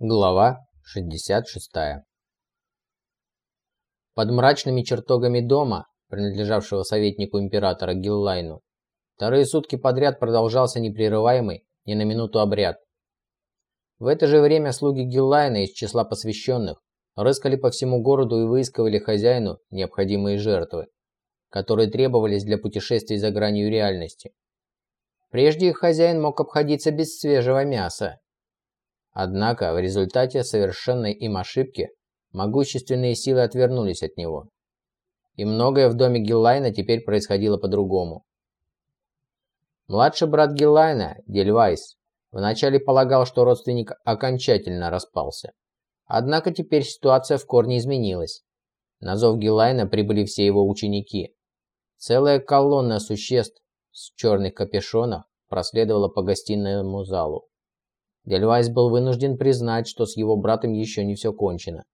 Глава 66. Под мрачными чертогами дома, принадлежавшего советнику императора Гиллайну, вторые сутки подряд продолжался непрерываемый ни на минуту обряд. В это же время слуги Гиллайна из числа посвященных рыскали по всему городу и выискивали хозяину необходимые жертвы, которые требовались для путешествий за гранью реальности. Прежде их хозяин мог обходиться без свежего мяса, Однако, в результате совершенной им ошибки, могущественные силы отвернулись от него. И многое в доме Гиллайна теперь происходило по-другому. Младший брат Гиллайна, Дельвайс, вначале полагал, что родственник окончательно распался. Однако теперь ситуация в корне изменилась. На зов Гиллайна прибыли все его ученики. Целая колонна существ в черных капюшонах проследовала по гостиному залу. Дельвайс был вынужден признать, что с его братом еще не все кончено.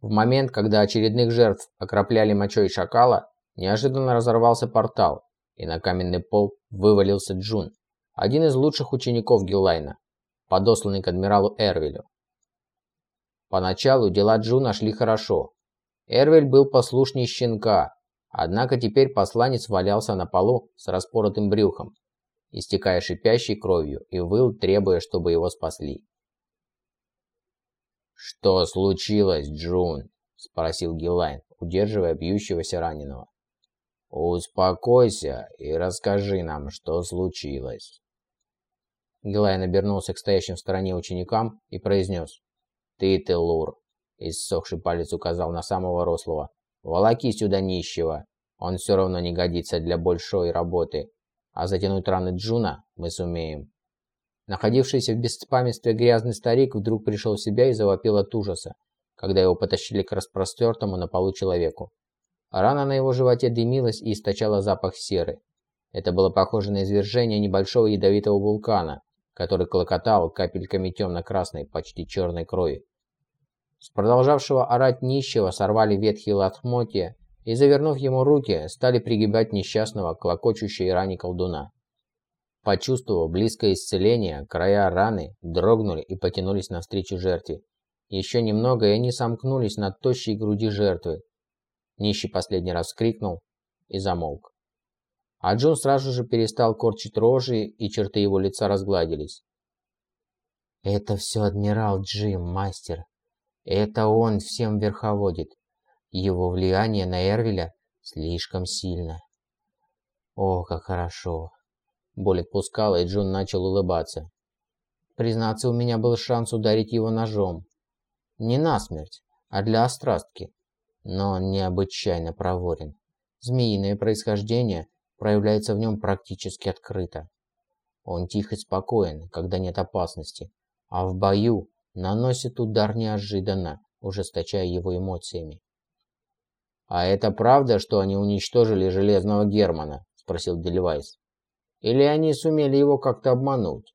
В момент, когда очередных жертв окропляли мочой шакала, неожиданно разорвался портал, и на каменный пол вывалился Джун, один из лучших учеников Гиллайна, подосланный к адмиралу Эрвилю. Поначалу дела Джуна шли хорошо. Эрвиль был послушней щенка, однако теперь посланец валялся на полу с распоротым брюхом, истекая шипящей кровью, и выл, требуя, чтобы его спасли. «Что случилось, Джун?» – спросил Гилайн, удерживая бьющегося раненого. «Успокойся и расскажи нам, что случилось». Гилайн обернулся к стоящим в стороне ученикам и произнес. «Ты, Телур!» – иссохший палец указал на самого рослого. «Волоки сюда нищего! Он все равно не годится для большой работы, а затянуть раны Джуна мы сумеем. Находившийся в беспамятстве грязный старик вдруг пришел в себя и завопил от ужаса, когда его потащили к распростертому на полу человеку. Рана на его животе дымилась и источала запах серы. Это было похоже на извержение небольшого ядовитого вулкана, который клокотал капельками темно-красной, почти черной крови. С продолжавшего орать нищего сорвали ветхие лохмотья и, завернув ему руки, стали пригибать несчастного к клокочущей ране колдуна. Почувствовав близкое исцеление, края раны дрогнули и потянулись навстречу жертве. Еще немного, и они сомкнулись над тощей груди жертвы. Нищий последний раз вскрикнул и замолк. А Джон сразу же перестал корчить рожи, и черты его лица разгладились. «Это все адмирал Джим, мастер. Это он всем верховодит. Его влияние на Эрвеля слишком сильно. О, как хорошо. Боль отпускала, и Джон начал улыбаться. Признаться, у меня был шанс ударить его ножом. Не насмерть, а для острастки. Но он необычайно проворен. Змеиное происхождение проявляется в нем практически открыто. Он тих и спокоен, когда нет опасности, а в бою наносит удар неожиданно, ужесточая его эмоциями. «А это правда, что они уничтожили Железного Германа?» – спросил Дельвайс. «Или они сумели его как-то обмануть?»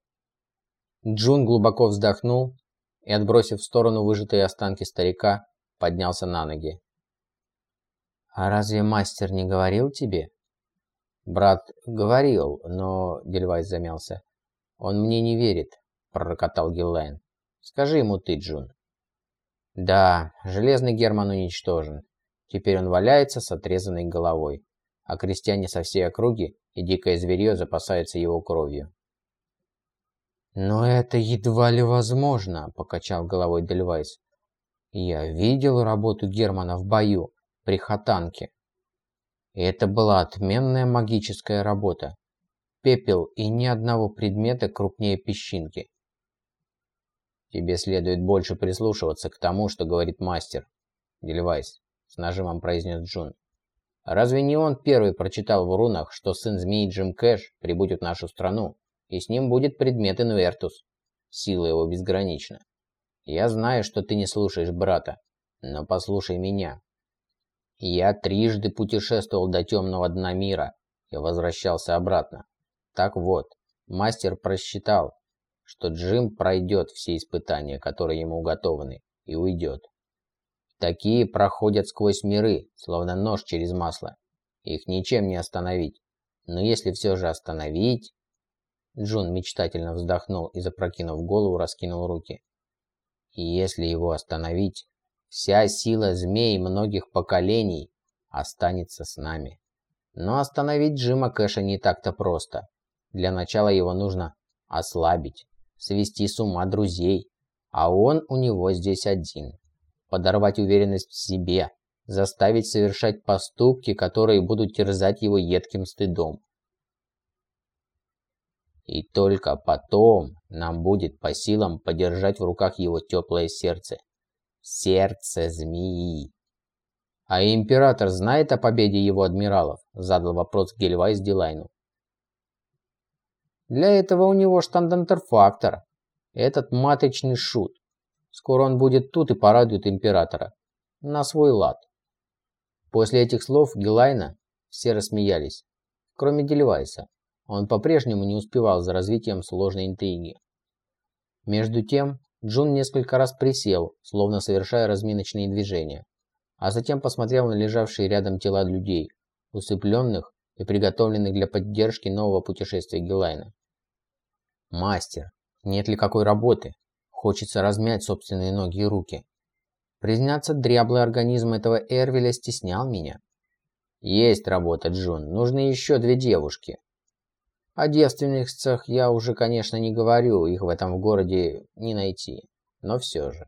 Джун глубоко вздохнул и, отбросив в сторону выжатые останки старика, поднялся на ноги. «А разве мастер не говорил тебе?» «Брат говорил, но...» – Дельвайс замялся. «Он мне не верит», – пророкотал Гиллайн. «Скажи ему ты, Джун». «Да, Железный Герман уничтожен. Теперь он валяется с отрезанной головой, а крестьяне со всей округи и дикое зверье запасаются его кровью. «Но это едва ли возможно», – покачал головой Дельвайс. «Я видел работу Германа в бою при Хатанке. И это была отменная магическая работа. Пепел и ни одного предмета крупнее песчинки. Тебе следует больше прислушиваться к тому, что говорит мастер, Дельвайс с нажимом произнес Джун. Разве не он первый прочитал в рунах, что сын змеи Джим Кэш прибудет в нашу страну, и с ним будет предмет Инвертус? Сила его безгранична. Я знаю, что ты не слушаешь брата, но послушай меня. Я трижды путешествовал до темного дна мира и возвращался обратно. Так вот, мастер просчитал, что Джим пройдет все испытания, которые ему уготованы, и уйдет. Такие проходят сквозь миры, словно нож через масло. Их ничем не остановить. Но если все же остановить... Джун мечтательно вздохнул и, запрокинув голову, раскинул руки. И если его остановить, вся сила змей многих поколений останется с нами. Но остановить Джима Кэша не так-то просто. Для начала его нужно ослабить, свести с ума друзей, а он у него здесь один. Подорвать уверенность в себе, заставить совершать поступки, которые будут терзать его едким стыдом. И только потом нам будет по силам подержать в руках его теплое сердце. Сердце змеи. «А император знает о победе его адмиралов?» – задал вопрос Гельвайс Дилайну. «Для этого у него штандантерфактор. Этот матричный шут. Скоро он будет тут и порадует императора. На свой лад». После этих слов Гелайна все рассмеялись, кроме Дельвайса. Он по-прежнему не успевал за развитием сложной интриги. Между тем, Джун несколько раз присел, словно совершая разминочные движения, а затем посмотрел на лежавшие рядом тела людей, усыпленных и приготовленных для поддержки нового путешествия Гелайна. «Мастер, нет ли какой работы? Хочется размять собственные ноги и руки. Признаться, дряблый организм этого Эрвеля стеснял меня». «Есть работа, Джун. Нужны еще две девушки. О девственницах я уже, конечно, не говорю, их в этом городе не найти. Но все же.